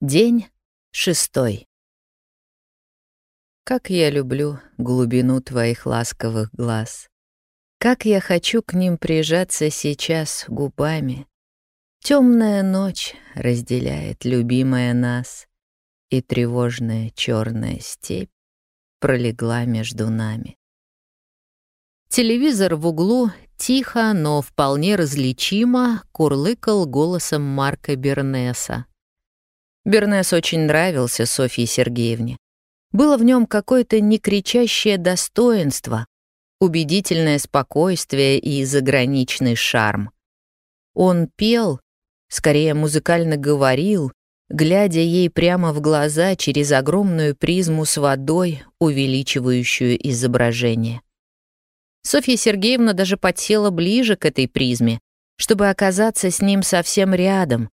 День шестой. Как я люблю глубину твоих ласковых глаз. Как я хочу к ним прижаться сейчас губами. Темная ночь разделяет любимая нас, И тревожная черная степь пролегла между нами. Телевизор в углу тихо, но вполне различимо курлыкал голосом Марка Бернеса. Бернес очень нравился Софье Сергеевне. Было в нем какое-то некричащее достоинство, убедительное спокойствие и заграничный шарм. Он пел, скорее музыкально говорил, глядя ей прямо в глаза через огромную призму с водой, увеличивающую изображение. Софья Сергеевна даже подсела ближе к этой призме, чтобы оказаться с ним совсем рядом,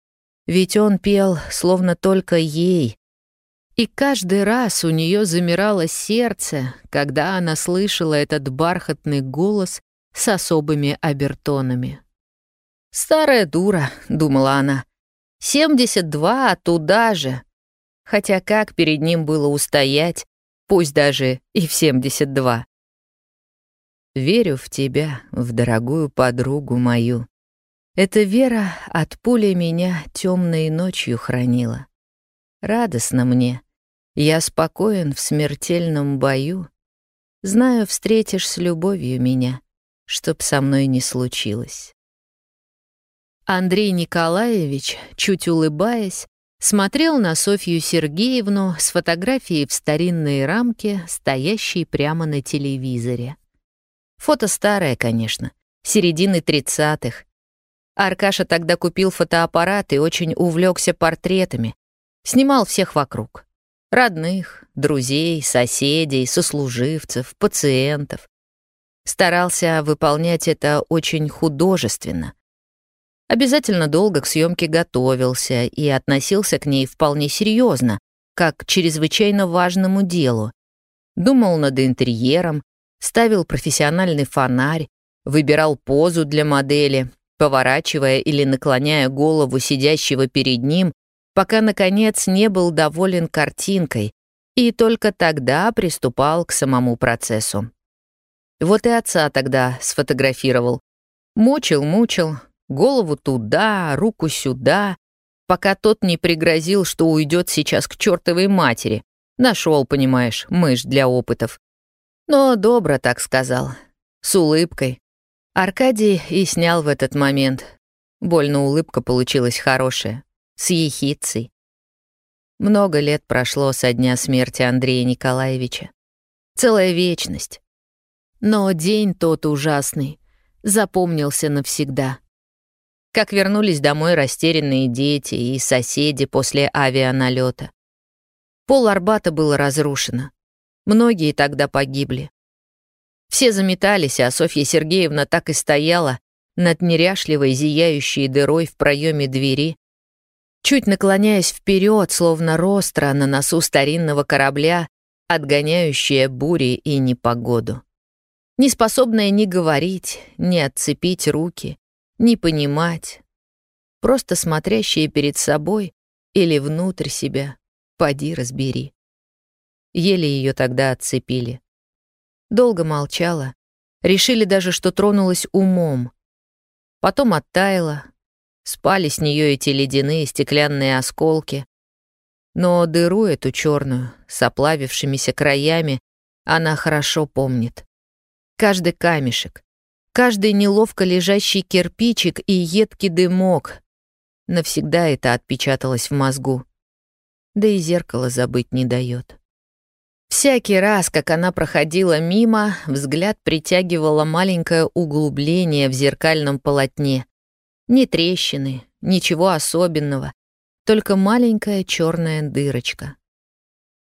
ведь он пел словно только ей. И каждый раз у нее замирало сердце, когда она слышала этот бархатный голос с особыми обертонами. «Старая дура», — думала она, — «семьдесят два, а туда же». Хотя как перед ним было устоять, пусть даже и в семьдесят два. «Верю в тебя, в дорогую подругу мою», эта вера от пули меня темной ночью хранила. Радостно мне. Я спокоен в смертельном бою. Знаю, встретишь с любовью меня, чтоб со мной не случилось. Андрей Николаевич, чуть улыбаясь, смотрел на Софью Сергеевну с фотографией в старинной рамке, стоящей прямо на телевизоре. Фото старое, конечно, середины тридцатых, Аркаша тогда купил фотоаппарат и очень увлекся портретами. Снимал всех вокруг. Родных, друзей, соседей, сослуживцев, пациентов. Старался выполнять это очень художественно. Обязательно долго к съемке готовился и относился к ней вполне серьезно, как к чрезвычайно важному делу. Думал над интерьером, ставил профессиональный фонарь, выбирал позу для модели, поворачивая или наклоняя голову сидящего перед ним, пока, наконец, не был доволен картинкой, и только тогда приступал к самому процессу. Вот и отца тогда сфотографировал. Мучил, мучил, голову туда, руку сюда, пока тот не пригрозил, что уйдет сейчас к чертовой матери. Нашел, понимаешь, мышь для опытов. Но добро так сказал, с улыбкой, Аркадий и снял в этот момент. Больно улыбка получилась хорошая, с ехицей. Много лет прошло со дня смерти Андрея Николаевича. Целая вечность. Но день тот ужасный запомнился навсегда. Как вернулись домой растерянные дети и соседи после авианалета. Пол Арбата было разрушено. Многие тогда погибли. Все заметались, а Софья Сергеевна так и стояла над неряшливой зияющей дырой в проеме двери, чуть наклоняясь вперед, словно ростра на носу старинного корабля, отгоняющая бури и непогоду. Не способная ни говорить, ни отцепить руки, ни понимать, просто смотрящая перед собой или внутрь себя, поди разбери. Еле ее тогда отцепили. Долго молчала. Решили даже, что тронулась умом. Потом оттаяла. Спали с нее эти ледяные стеклянные осколки. Но дыру эту черную, с оплавившимися краями, она хорошо помнит. Каждый камешек, каждый неловко лежащий кирпичик и едкий дымок. Навсегда это отпечаталось в мозгу. Да и зеркало забыть не дает. Всякий раз, как она проходила мимо, взгляд притягивало маленькое углубление в зеркальном полотне. Ни трещины, ничего особенного, только маленькая черная дырочка.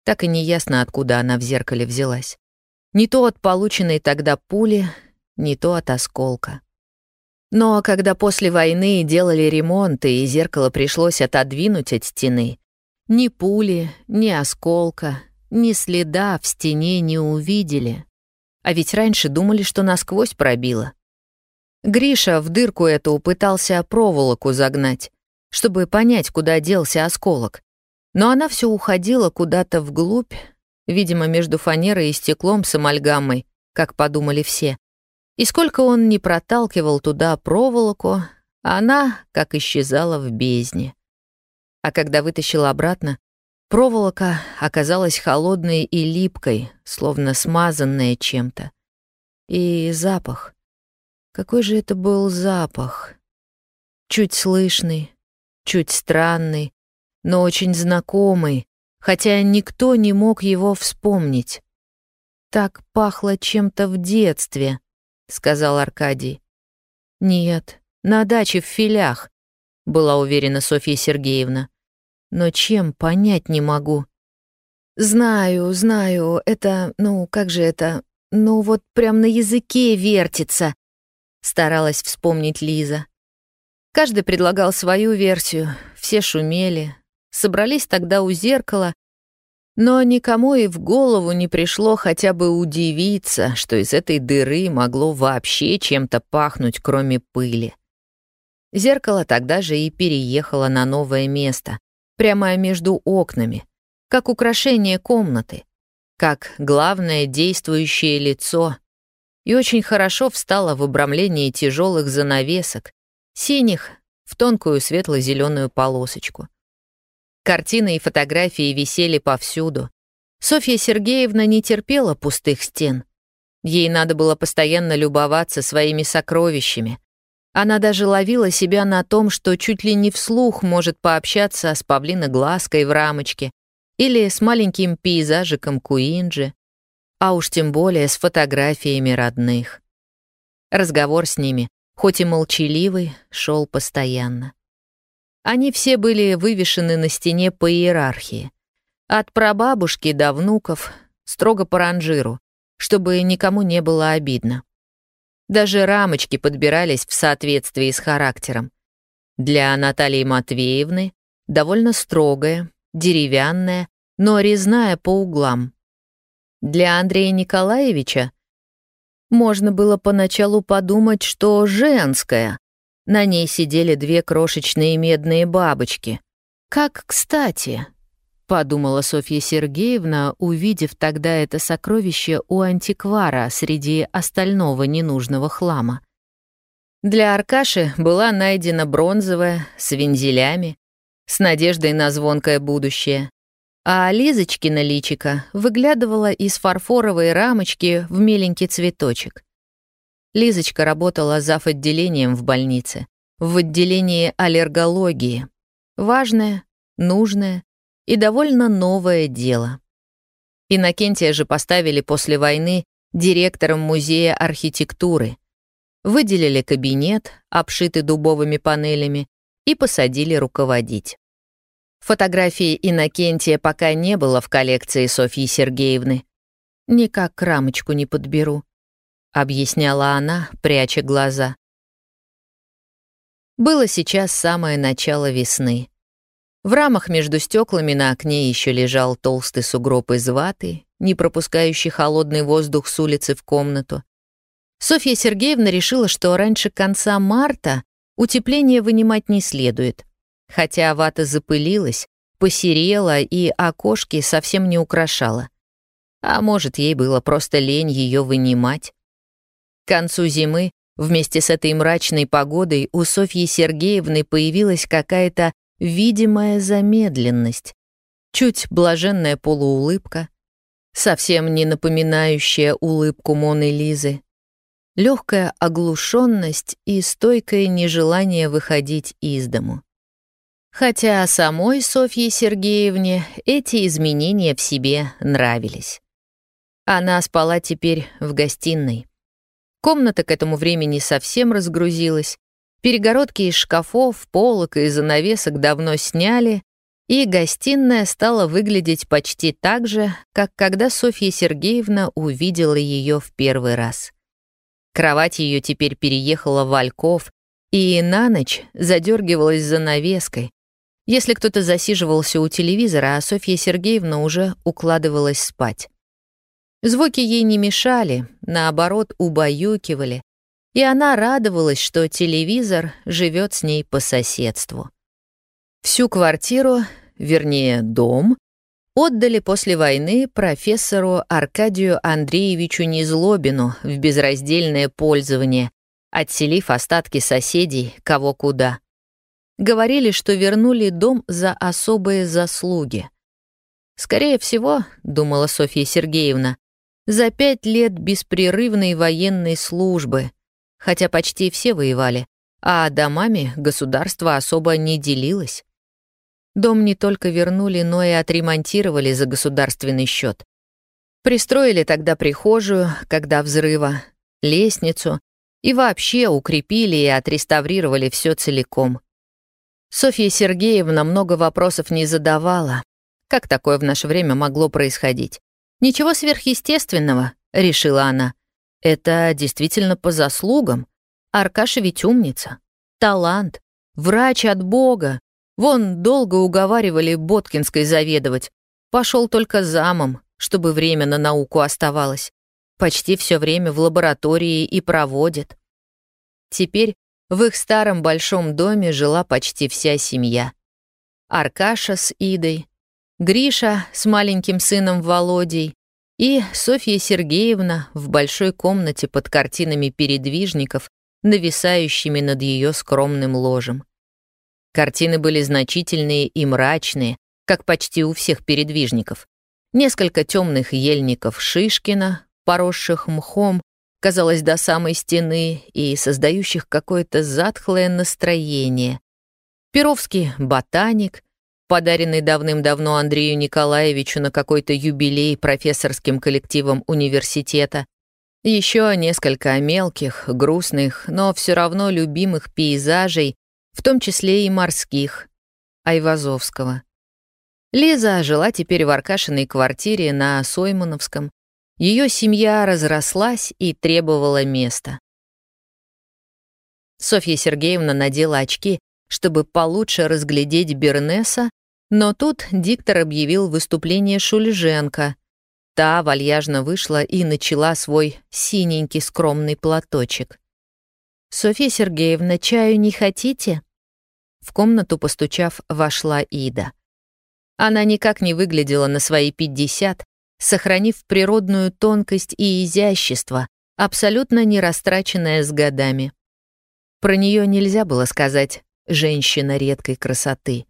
Так и не ясно, откуда она в зеркале взялась. Не то от полученной тогда пули, не то от осколка. Но когда после войны делали ремонт и зеркало пришлось отодвинуть от стены, ни пули, ни осколка, ни следа в стене не увидели. А ведь раньше думали, что насквозь пробило. Гриша в дырку эту пытался проволоку загнать, чтобы понять, куда делся осколок. Но она все уходила куда-то вглубь, видимо, между фанерой и стеклом с амальгамой, как подумали все. И сколько он не проталкивал туда проволоку, она как исчезала в бездне. А когда вытащил обратно, проволока оказалась холодной и липкой, словно смазанная чем-то. И запах. Какой же это был запах? Чуть слышный, чуть странный, но очень знакомый, хотя никто не мог его вспомнить. «Так пахло чем-то в детстве», — сказал Аркадий. «Нет, на даче в филях», — была уверена Софья Сергеевна. «Но чем, понять не могу». «Знаю, знаю, это, ну, как же это, ну вот прям на языке вертится», — старалась вспомнить Лиза. Каждый предлагал свою версию, все шумели, собрались тогда у зеркала, но никому и в голову не пришло хотя бы удивиться, что из этой дыры могло вообще чем-то пахнуть, кроме пыли. Зеркало тогда же и переехало на новое место, прямо между окнами, как украшение комнаты, как главное действующее лицо, и очень хорошо встало в обрамлении тяжелых занавесок, синих в тонкую светло-зеленую полосочку. Картины и фотографии висели повсюду. Софья Сергеевна не терпела пустых стен. Ей надо было постоянно любоваться своими сокровищами. Она даже ловила себя на том, что чуть ли не вслух может пообщаться с павлиноглазкой в рамочке или с маленьким пейзажиком Куинджи, а уж тем более с фотографиями родных. Разговор с ними, хоть и молчаливый, шел постоянно. Они все были вывешены на стене по иерархии. От прабабушки до внуков, строго по ранжиру, чтобы никому не было обидно. Даже рамочки подбирались в соответствии с характером. Для Натальи Матвеевны довольно строгая, деревянная, но резная по углам. Для Андрея Николаевича можно было поначалу подумать, что женская, на ней сидели две крошечные медные бабочки. «Как кстати», — подумала Софья Сергеевна, увидев тогда это сокровище у антиквара среди остального ненужного хлама. Для Аркаши была найдена бронзовая, с вензелями, с надеждой на звонкое будущее. А Лизочкина личика выглядывала из фарфоровой рамочки в миленький цветочек. Лизочка работала зав. отделением в больнице, в отделении аллергологии. Важное, нужное и довольно новое дело. Иннокентия же поставили после войны директором музея архитектуры. Выделили кабинет, обшитый дубовыми панелями, и посадили руководить. Фотографии Иннокентия пока не было в коллекции Софьи Сергеевны. Никак рамочку не подберу объясняла она, пряча глаза. Было сейчас самое начало весны. В рамах между стеклами на окне еще лежал толстый сугроб из ваты, не пропускающий холодный воздух с улицы в комнату. Софья Сергеевна решила, что раньше конца марта утепление вынимать не следует, хотя вата запылилась, посерела и окошки совсем не украшала. А может, ей было просто лень ее вынимать. К концу зимы вместе с этой мрачной погодой у Софьи Сергеевны появилась какая-то видимая замедленность, чуть блаженная полуулыбка, совсем не напоминающая улыбку Моны Лизы, легкая оглушенность и стойкое нежелание выходить из дому. Хотя самой Софье Сергеевне эти изменения в себе нравились. Она спала теперь в гостиной. Комната к этому времени совсем разгрузилась. Перегородки из шкафов, полок и занавесок давно сняли, и гостиная стала выглядеть почти так же, как когда Софья Сергеевна увидела ее в первый раз. Кровать ее теперь переехала в альков, и на ночь задергивалась занавеской. Если кто-то засиживался у телевизора, а Софья Сергеевна уже укладывалась спать. Звуки ей не мешали, наоборот, убаюкивали, и она радовалась, что телевизор живет с ней по соседству. Всю квартиру вернее, дом, отдали после войны профессору Аркадию Андреевичу Незлобину в безраздельное пользование, отселив остатки соседей кого куда. Говорили, что вернули дом за особые заслуги. Скорее всего, думала Софья Сергеевна, за пять лет беспрерывной военной службы, хотя почти все воевали, а домами государство особо не делилось. Дом не только вернули, но и отремонтировали за государственный счет. Пристроили тогда прихожую, когда взрыва, лестницу, и вообще укрепили и отреставрировали все целиком. Софья Сергеевна много вопросов не задавала. Как такое в наше время могло происходить? Ничего сверхъестественного, решила она. Это действительно по заслугам. Аркаша ведь умница, талант, врач от Бога, Вон долго уговаривали Боткинской заведовать. Пошел только замом, чтобы время на науку оставалось. Почти все время в лаборатории и проводит. Теперь в их старом большом доме жила почти вся семья. Аркаша с Идой, Гриша с маленьким сыном Володей и Софья Сергеевна в большой комнате под картинами передвижников, нависающими над ее скромным ложем. Картины были значительные и мрачные, как почти у всех передвижников. Несколько темных ельников Шишкина, поросших мхом, казалось, до самой стены и создающих какое-то затхлое настроение. Перовский ботаник, подаренный давным-давно Андрею Николаевичу на какой-то юбилей профессорским коллективом университета, еще несколько мелких, грустных, но все равно любимых пейзажей в том числе и морских, Айвазовского. Лиза жила теперь в Аркашиной квартире на Соймановском. Ее семья разрослась и требовала места. Софья Сергеевна надела очки, чтобы получше разглядеть Бернеса, но тут диктор объявил выступление Шульженко. Та вальяжно вышла и начала свой синенький скромный платочек. «Софья Сергеевна, чаю не хотите?» В комнату, постучав, вошла Ида. Она никак не выглядела на свои 50, сохранив природную тонкость и изящество, абсолютно не растраченное с годами. Про нее нельзя было сказать «женщина редкой красоты».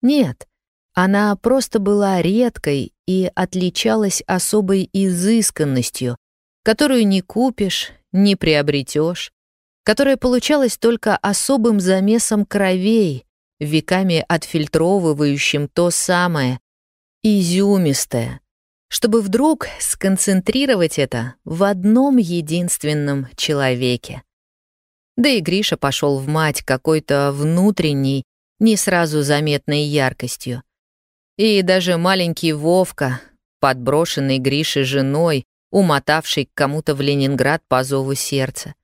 Нет, она просто была редкой и отличалась особой изысканностью, которую не купишь, не приобретешь, которая получалась только особым замесом кровей, веками отфильтровывающим то самое, изюмистое, чтобы вдруг сконцентрировать это в одном единственном человеке. Да и Гриша пошел в мать какой-то внутренней, не сразу заметной яркостью. И даже маленький Вовка, подброшенный Грише женой, умотавший к кому-то в Ленинград по зову сердца.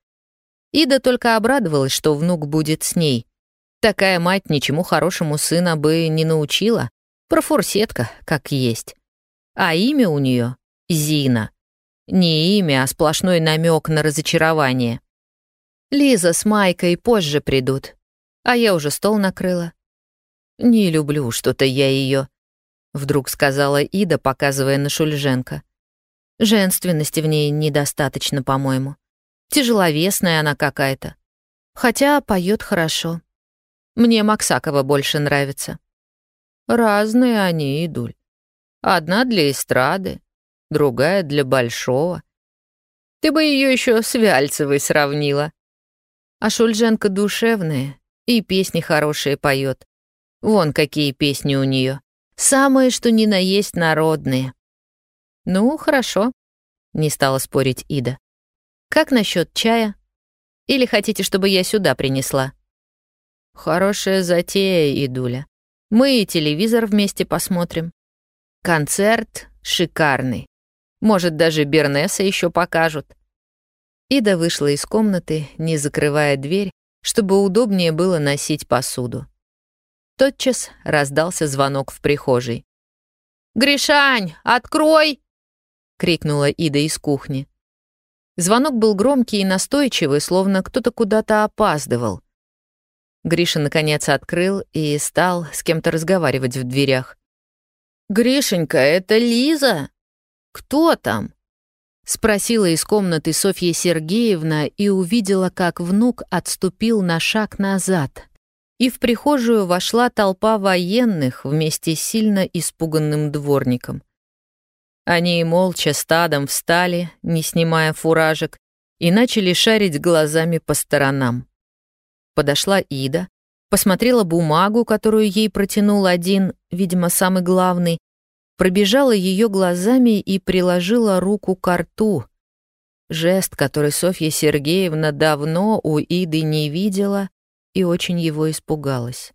Ида только обрадовалась, что внук будет с ней. Такая мать ничему хорошему сына бы не научила. Профурсетка, как есть. А имя у нее — Зина. Не имя, а сплошной намек на разочарование. Лиза с Майкой позже придут, а я уже стол накрыла. «Не люблю что-то я ее, вдруг сказала Ида, показывая на Шульженко. Женственности в ней недостаточно, по-моему. Тяжеловесная она какая-то. Хотя поет хорошо. Мне Максакова больше нравится. Разные они, Идуль. Одна для эстрады, другая для большого. Ты бы ее еще с Вяльцевой сравнила. А Шульженко душевная и песни хорошие поет. Вон какие песни у нее. Самые, что ни на есть народные. Ну, хорошо, не стала спорить Ида. Как насчет чая? Или хотите, чтобы я сюда принесла? Хорошая затея, Идуля. Мы и телевизор вместе посмотрим. Концерт шикарный. Может, даже Бернеса еще покажут. Ида вышла из комнаты, не закрывая дверь, чтобы удобнее было носить посуду. Тотчас раздался звонок в прихожей. «Гришань, открой!» — крикнула Ида из кухни. Звонок был громкий и настойчивый, словно кто-то куда-то опаздывал. Гриша наконец открыл и стал с кем-то разговаривать в дверях. «Гришенька, это Лиза? Кто там?» Спросила из комнаты Софья Сергеевна и увидела, как внук отступил на шаг назад. И в прихожую вошла толпа военных вместе с сильно испуганным дворником. Они молча стадом встали, не снимая фуражек, и начали шарить глазами по сторонам. Подошла Ида, посмотрела бумагу, которую ей протянул один, видимо, самый главный, пробежала ее глазами и приложила руку к рту. Жест, который Софья Сергеевна давно у Иды не видела и очень его испугалась.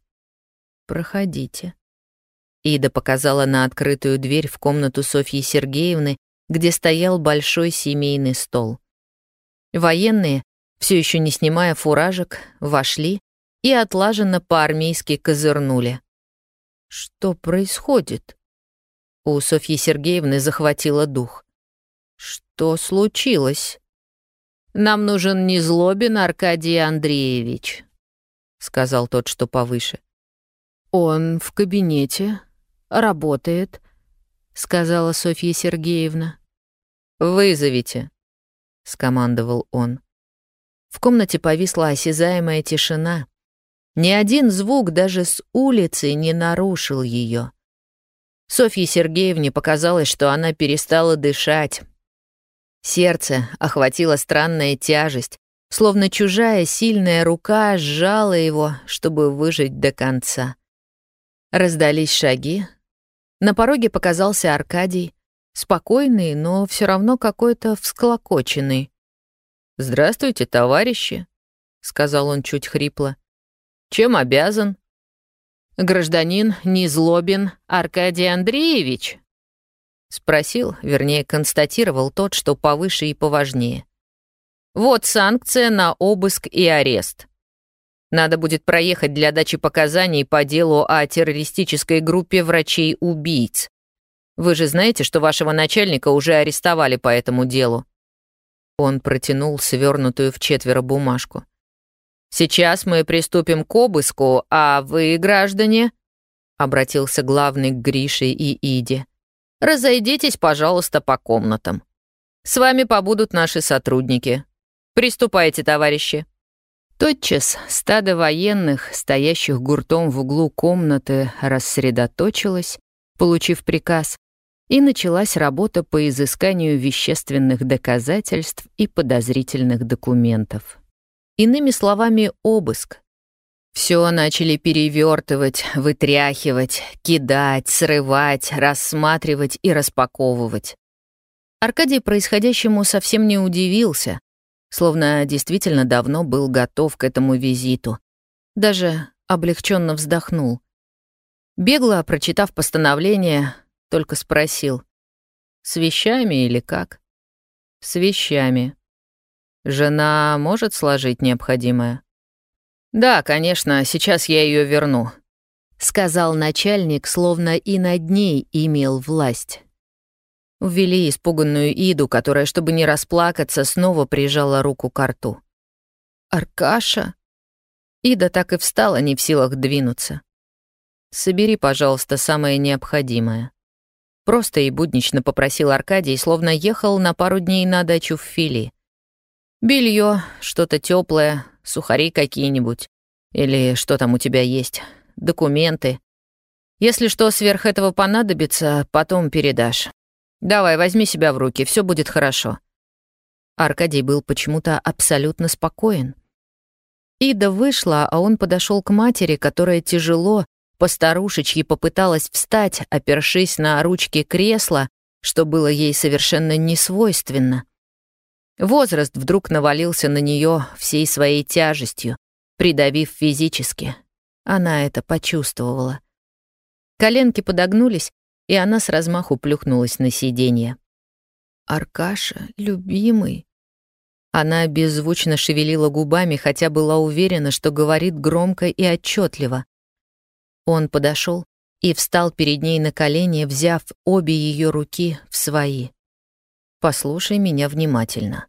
«Проходите». Ида показала на открытую дверь в комнату Софьи Сергеевны, где стоял большой семейный стол. Военные, все еще не снимая фуражек, вошли и отлаженно по-армейски козырнули. «Что происходит?» У Софьи Сергеевны захватило дух. «Что случилось?» «Нам нужен не Злобин Аркадий Андреевич», — сказал тот, что повыше. «Он в кабинете, работает», — сказала Софья Сергеевна. «Вызовите», — скомандовал он. В комнате повисла осязаемая тишина. Ни один звук даже с улицы не нарушил ее. Софье Сергеевне показалось, что она перестала дышать. Сердце охватила странная тяжесть, словно чужая сильная рука сжала его, чтобы выжить до конца. Раздались шаги. На пороге показался Аркадий, спокойный, но все равно какой-то всклокоченный. «Здравствуйте, товарищи», — сказал он чуть хрипло. «Чем обязан?» Гражданин Незлобин Аркадий Андреевич?» Спросил, вернее, констатировал тот, что повыше и поважнее. «Вот санкция на обыск и арест. Надо будет проехать для дачи показаний по делу о террористической группе врачей-убийц. Вы же знаете, что вашего начальника уже арестовали по этому делу?» Он протянул свернутую в четверо бумажку. Сейчас мы приступим к обыску, а вы, граждане...» — обратился главный к Грише и Иде. «Разойдитесь, пожалуйста, по комнатам. С вами побудут наши сотрудники. Приступайте, товарищи». Тотчас стадо военных, стоящих гуртом в углу комнаты, рассредоточилось, получив приказ, и началась работа по изысканию вещественных доказательств и подозрительных документов. Иными словами, обыск. Все начали перевертывать, вытряхивать, кидать, срывать, рассматривать и распаковывать. Аркадий происходящему совсем не удивился, словно действительно давно был готов к этому визиту. Даже облегченно вздохнул. Бегло, прочитав постановление, только спросил, «С вещами или как?» «С вещами», Жена может сложить необходимое? Да, конечно, сейчас я ее верну, сказал начальник, словно и над ней имел власть. Ввели испуганную Иду, которая, чтобы не расплакаться, снова прижала руку к рту. «Аркаша?» Ида так и встала, не в силах двинуться. «Собери, пожалуйста, самое необходимое». Просто и буднично попросил Аркадий, словно ехал на пару дней на дачу в Фили. Белье, что-то теплое, сухари какие-нибудь. Или что там у тебя есть, документы. Если что сверх этого понадобится, потом передашь. Давай, возьми себя в руки, все будет хорошо. Аркадий был почему-то абсолютно спокоен. Ида вышла, а он подошел к матери, которая тяжело, постарушечьи попыталась встать, опершись на ручки кресла, что было ей совершенно несвойственно. Возраст вдруг навалился на нее всей своей тяжестью, придавив физически. Она это почувствовала. Коленки подогнулись, и она с размаху плюхнулась на сиденье. «Аркаша, любимый». Она беззвучно шевелила губами, хотя была уверена, что говорит громко и отчетливо. Он подошел и встал перед ней на колени, взяв обе ее руки в свои. «Послушай меня внимательно».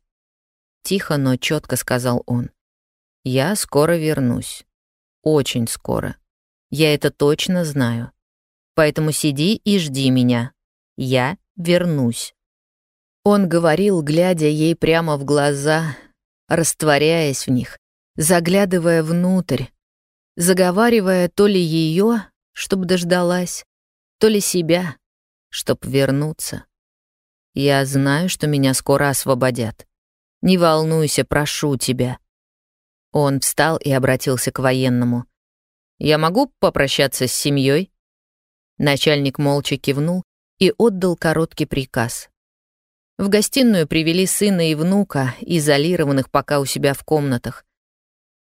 Тихо, но четко сказал он. «Я скоро вернусь. очень скоро. Я это точно знаю. Поэтому сиди и жди меня. Я вернусь». Он говорил, глядя ей прямо в глаза, растворяясь в них, заглядывая внутрь, заговаривая то ли ее, чтобы дождалась, то ли себя, чтоб вернуться. Я знаю, что меня скоро освободят. Не волнуйся, прошу тебя. Он встал и обратился к военному. Я могу попрощаться с семьей? Начальник молча кивнул и отдал короткий приказ. В гостиную привели сына и внука, изолированных пока у себя в комнатах.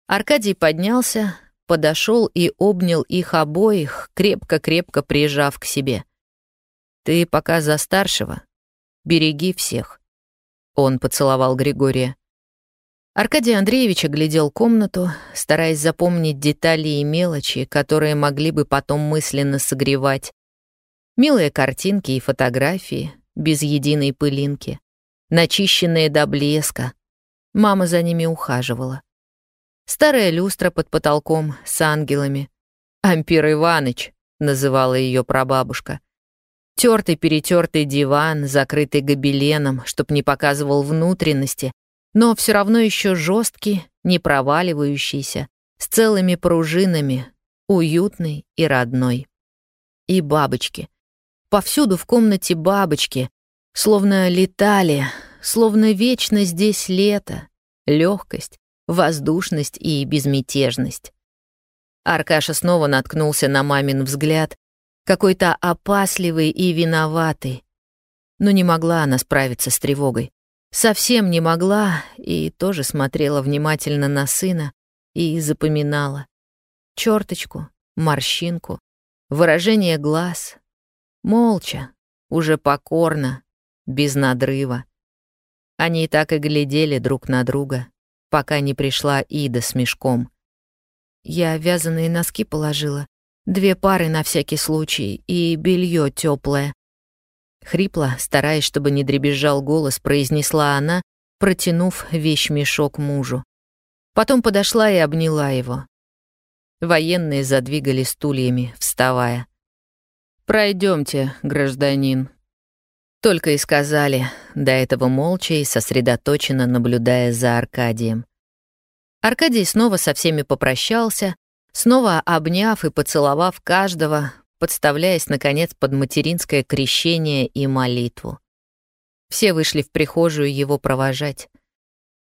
Аркадий поднялся, подошел и обнял их обоих, крепко-крепко прижав к себе. «Ты пока за старшего. Береги всех». Он поцеловал Григория. Аркадий Андреевич оглядел комнату, стараясь запомнить детали и мелочи, которые могли бы потом мысленно согревать. Милые картинки и фотографии, без единой пылинки, начищенные до блеска. Мама за ними ухаживала. Старая люстра под потолком с ангелами. «Ампир Иваныч», — называла ее прабабушка. Тертый-перетертый диван, закрытый гобеленом, чтоб не показывал внутренности, но все равно еще жесткий, не проваливающийся, с целыми пружинами, уютный и родной. И бабочки. Повсюду в комнате бабочки, словно летали, словно вечно здесь лето, легкость, воздушность и безмятежность. Аркаша снова наткнулся на мамин взгляд, какой-то опасливый и виноватый. Но не могла она справиться с тревогой. Совсем не могла и тоже смотрела внимательно на сына и запоминала. Чёрточку, морщинку, выражение глаз. Молча, уже покорно, без надрыва. Они так и глядели друг на друга, пока не пришла Ида с мешком. Я вязаные носки положила, две пары на всякий случай и белье теплое. Хрипло, стараясь, чтобы не дребезжал голос, произнесла она, протянув вещмешок мужу. Потом подошла и обняла его. Военные задвигали стульями, вставая. Пройдемте, гражданин», только и сказали, до этого молча и сосредоточенно наблюдая за Аркадием. Аркадий снова со всеми попрощался, снова обняв и поцеловав каждого, подставляясь, наконец, под материнское крещение и молитву. Все вышли в прихожую его провожать.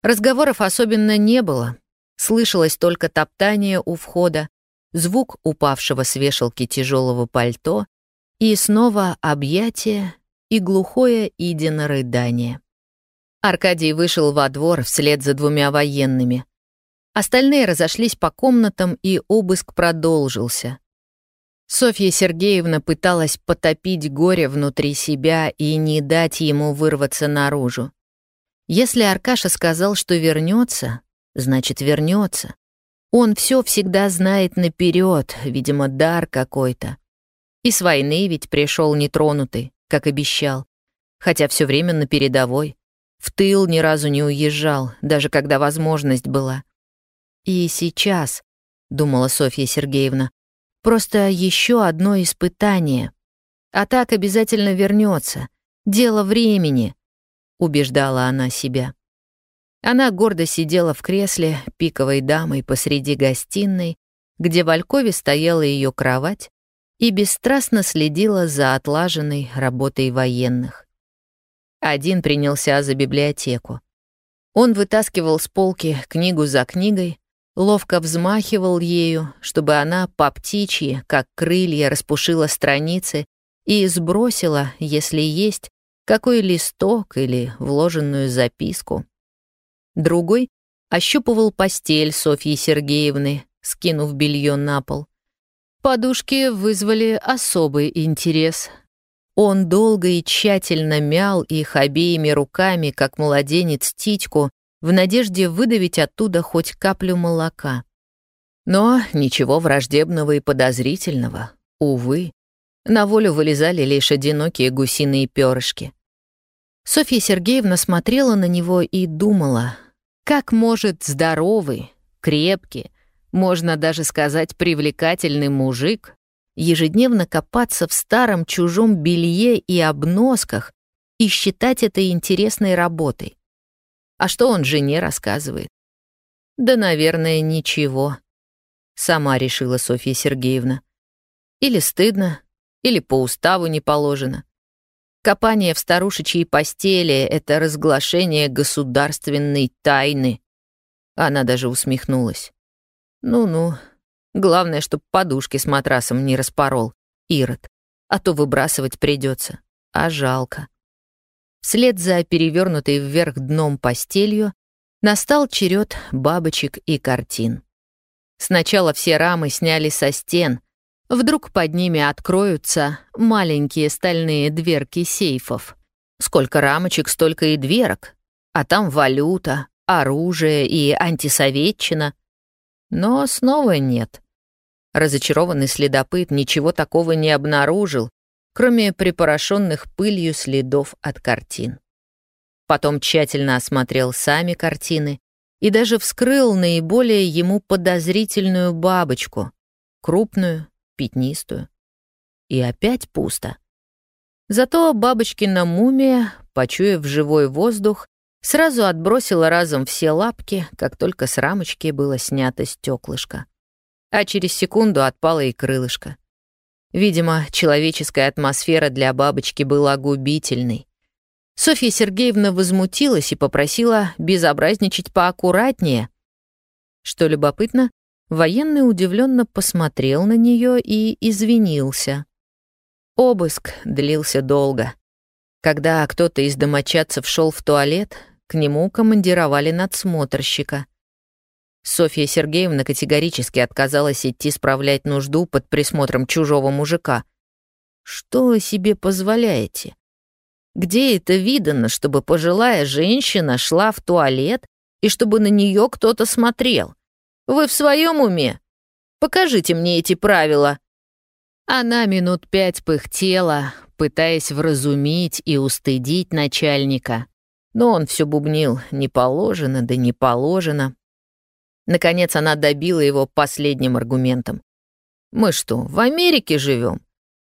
Разговоров особенно не было. Слышалось только топтание у входа, звук упавшего с вешалки тяжелого пальто и снова объятие и глухое Идино рыдание. Аркадий вышел во двор вслед за двумя военными. Остальные разошлись по комнатам, и обыск продолжился. Софья Сергеевна пыталась потопить горе внутри себя и не дать ему вырваться наружу. Если Аркаша сказал, что вернется, значит вернется. Он все всегда знает наперед, видимо, дар какой-то. И с войны ведь пришел нетронутый как обещал, хотя все время на передовой. В тыл ни разу не уезжал, даже когда возможность была. И сейчас, думала Софья Сергеевна, просто еще одно испытание. А так обязательно вернется. Дело времени, убеждала она себя. Она гордо сидела в кресле пиковой дамой посреди гостиной, где в Алькове стояла ее кровать, и бесстрастно следила за отлаженной работой военных. Один принялся за библиотеку. Он вытаскивал с полки книгу за книгой, ловко взмахивал ею, чтобы она по птичьи, как крылья, распушила страницы и сбросила, если есть, какой листок или вложенную записку. Другой ощупывал постель Софьи Сергеевны, скинув белье на пол. Подушки вызвали особый интерес. Он долго и тщательно мял их обеими руками, как младенец титьку, в надежде выдавить оттуда хоть каплю молока. Но ничего враждебного и подозрительного, увы. На волю вылезали лишь одинокие гусиные перышки. Софья Сергеевна смотрела на него и думала, как может здоровый, крепкий, можно даже сказать привлекательный мужик, ежедневно копаться в старом чужом белье и обносках и считать это интересной работой. А что он жене рассказывает? Да, наверное, ничего. Сама решила Софья Сергеевна. Или стыдно, или по уставу не положено. Копание в старушечьей постели — это разглашение государственной тайны. Она даже усмехнулась. Ну-ну, главное, чтоб подушки с матрасом не распорол, Ирод, а то выбрасывать придется. А жалко. Вслед за перевернутой вверх дном постелью настал черед бабочек и картин. Сначала все рамы сняли со стен. Вдруг под ними откроются маленькие стальные дверки сейфов. Сколько рамочек, столько и дверок. А там валюта, оружие и антисоветчина. Но снова нет. Разочарованный следопыт ничего такого не обнаружил, кроме припорошенных пылью следов от картин. Потом тщательно осмотрел сами картины и даже вскрыл наиболее ему подозрительную бабочку, крупную, пятнистую. И опять пусто. Зато бабочкина мумия, почуяв живой воздух, Сразу отбросила разом все лапки, как только с рамочки было снято стеклышко. А через секунду отпало и крылышко. Видимо, человеческая атмосфера для бабочки была губительной. Софья Сергеевна возмутилась и попросила безобразничать поаккуратнее. Что любопытно, военный удивленно посмотрел на нее и извинился. Обыск длился долго. Когда кто-то из домочадцев шел в туалет, к нему командировали надсмотрщика. Софья Сергеевна категорически отказалась идти справлять нужду под присмотром чужого мужика. «Что вы себе позволяете? Где это видано, чтобы пожилая женщина шла в туалет и чтобы на нее кто-то смотрел? Вы в своем уме? Покажите мне эти правила». Она минут пять пыхтела, пытаясь вразумить и устыдить начальника. Но он все бубнил «не положено, да не положено». Наконец она добила его последним аргументом. «Мы что, в Америке живем?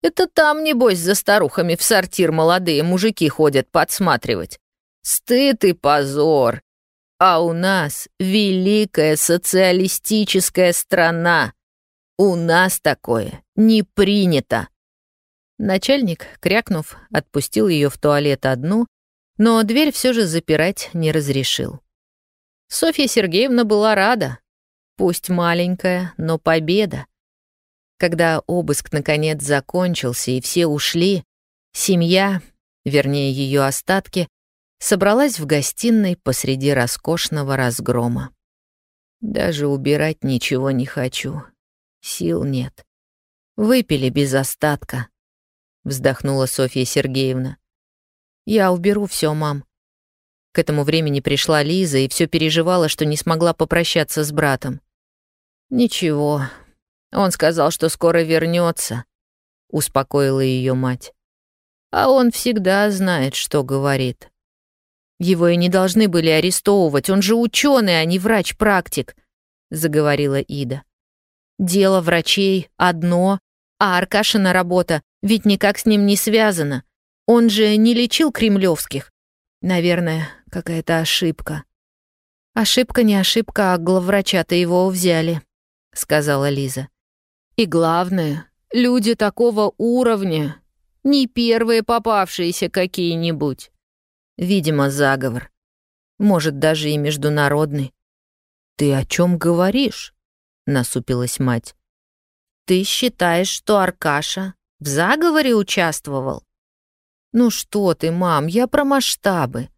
Это там, небось, за старухами в сортир молодые мужики ходят подсматривать. Стыд и позор. А у нас великая социалистическая страна. У нас такое не принято». Начальник, крякнув, отпустил ее в туалет одну, но дверь все же запирать не разрешил. Софья Сергеевна была рада. Пусть маленькая, но победа. Когда обыск наконец закончился и все ушли, семья, вернее ее остатки, собралась в гостиной посреди роскошного разгрома. Даже убирать ничего не хочу. Сил нет. Выпили без остатка вздохнула Софья Сергеевна. Я уберу все, мам. К этому времени пришла Лиза и все переживала, что не смогла попрощаться с братом. Ничего. Он сказал, что скоро вернется, успокоила ее мать. А он всегда знает, что говорит. Его и не должны были арестовывать, он же ученый, а не врач-практик, заговорила Ида. Дело врачей одно, а Аркашина работа ведь никак с ним не связано. Он же не лечил кремлевских. Наверное, какая-то ошибка. Ошибка не ошибка, а главврача-то его взяли, сказала Лиза. И главное, люди такого уровня, не первые попавшиеся какие-нибудь. Видимо, заговор. Может, даже и международный. Ты о чем говоришь? насупилась мать. Ты считаешь, что Аркаша в заговоре участвовал? Ну что ты, мам, я про масштабы.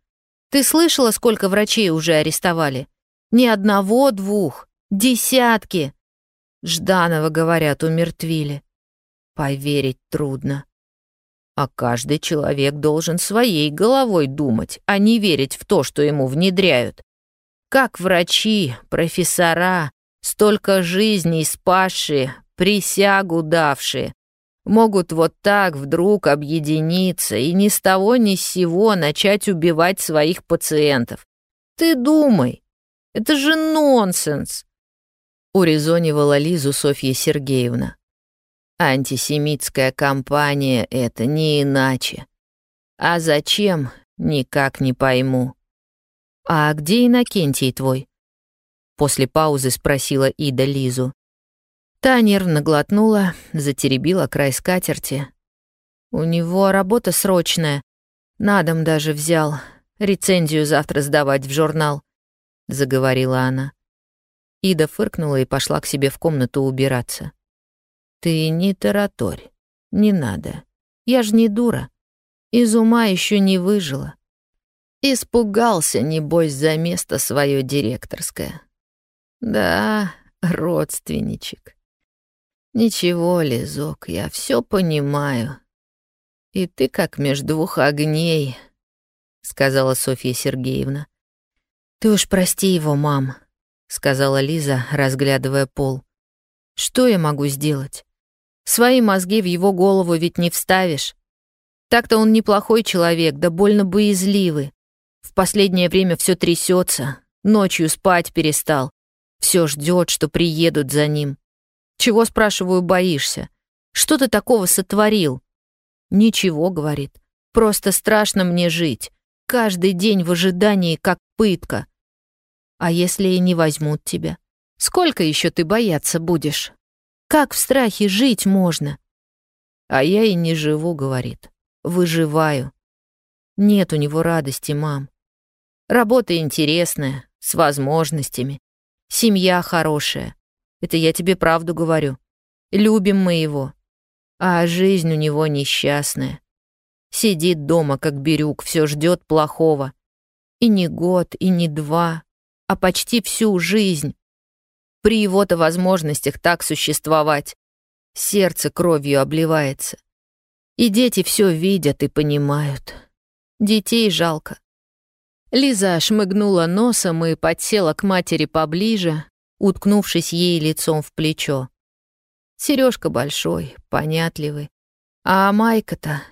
Ты слышала, сколько врачей уже арестовали? Ни одного-двух, десятки. Жданова, говорят, умертвили. Поверить трудно. А каждый человек должен своей головой думать, а не верить в то, что ему внедряют. Как врачи, профессора, столько жизней спасшие, присягу давшие, могут вот так вдруг объединиться и ни с того ни с сего начать убивать своих пациентов. Ты думай, это же нонсенс. — урезонивала Лизу Софья Сергеевна. «Антисемитская кампания — это не иначе. А зачем, никак не пойму». «А где Иннокентий твой?» После паузы спросила Ида Лизу. Та нервно глотнула, затеребила край скатерти. «У него работа срочная. На дом даже взял. Рецензию завтра сдавать в журнал», — заговорила она. Ида фыркнула и пошла к себе в комнату убираться. «Ты не тараторь. Не надо. Я ж не дура. Из ума еще не выжила. Испугался, небось, за место свое директорское. Да, родственничек. Ничего, Лизок, я все понимаю. И ты как между двух огней, сказала Софья Сергеевна. Ты уж прости его, мам, сказала Лиза, разглядывая пол. Что я могу сделать? Свои мозги в его голову ведь не вставишь. Так-то он неплохой человек, да больно боязливый. В последнее время все трясется, ночью спать перестал. Все ждет, что приедут за ним. Чего, спрашиваю, боишься? Что ты такого сотворил? Ничего, говорит. Просто страшно мне жить. Каждый день в ожидании, как пытка. А если и не возьмут тебя? Сколько еще ты бояться будешь? Как в страхе жить можно? А я и не живу, говорит. Выживаю. Нет у него радости, мам. Работа интересная, с возможностями. Семья хорошая. Это я тебе правду говорю. Любим мы его. А жизнь у него несчастная. Сидит дома, как бирюк, все ждет плохого. И не год, и не два, а почти всю жизнь. При его-то возможностях так существовать. Сердце кровью обливается. И дети все видят и понимают. Детей жалко. Лиза шмыгнула носом и подсела к матери поближе, уткнувшись ей лицом в плечо. Сережка большой, понятливый. А Майка-то...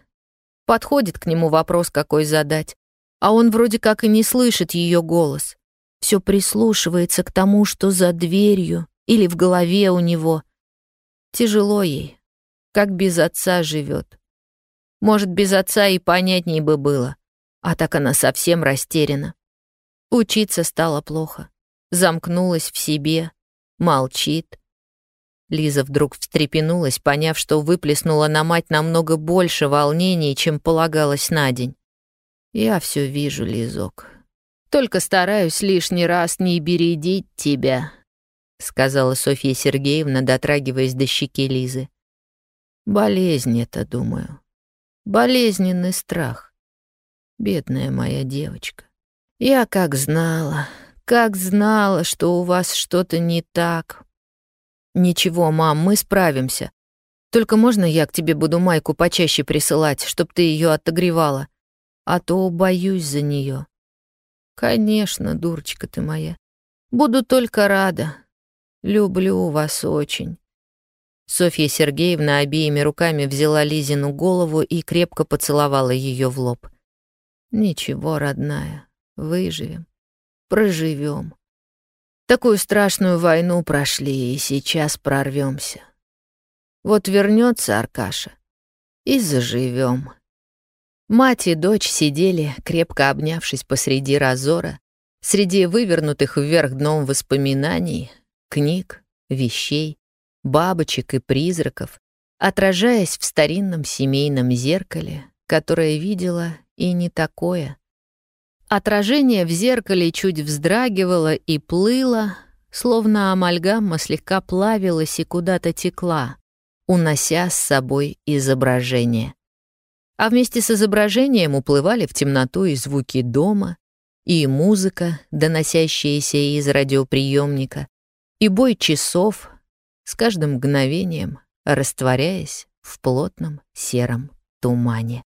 Подходит к нему вопрос какой задать, а он вроде как и не слышит ее голос. Все прислушивается к тому, что за дверью или в голове у него. Тяжело ей, как без отца живет. Может, без отца и понятней бы было. А так она совсем растеряна. Учиться стало плохо. Замкнулась в себе, молчит. Лиза вдруг встрепенулась, поняв, что выплеснула на мать намного больше волнений, чем полагалось на день. «Я все вижу, Лизок. Только стараюсь лишний раз не бередить тебя», — сказала Софья Сергеевна, дотрагиваясь до щеки Лизы. «Болезнь это, думаю. Болезненный страх. Бедная моя девочка. Я как знала, как знала, что у вас что-то не так. Ничего, мам, мы справимся. Только можно я к тебе буду майку почаще присылать, чтоб ты ее отогревала? А то боюсь за нее. Конечно, дурочка ты моя. Буду только рада. Люблю вас очень. Софья Сергеевна обеими руками взяла Лизину голову и крепко поцеловала ее в лоб. Ничего, родная, выживем, проживем. Такую страшную войну прошли, и сейчас прорвемся. Вот вернется Аркаша, и заживем. Мать и дочь сидели, крепко обнявшись посреди разора, среди вывернутых вверх дном воспоминаний, книг, вещей, бабочек и призраков, отражаясь в старинном семейном зеркале, которое видела и не такое. Отражение в зеркале чуть вздрагивало и плыло, словно амальгамма слегка плавилась и куда-то текла, унося с собой изображение. А вместе с изображением уплывали в темноту и звуки дома, и музыка, доносящаяся из радиоприемника, и бой часов, с каждым мгновением растворяясь в плотном сером тумане.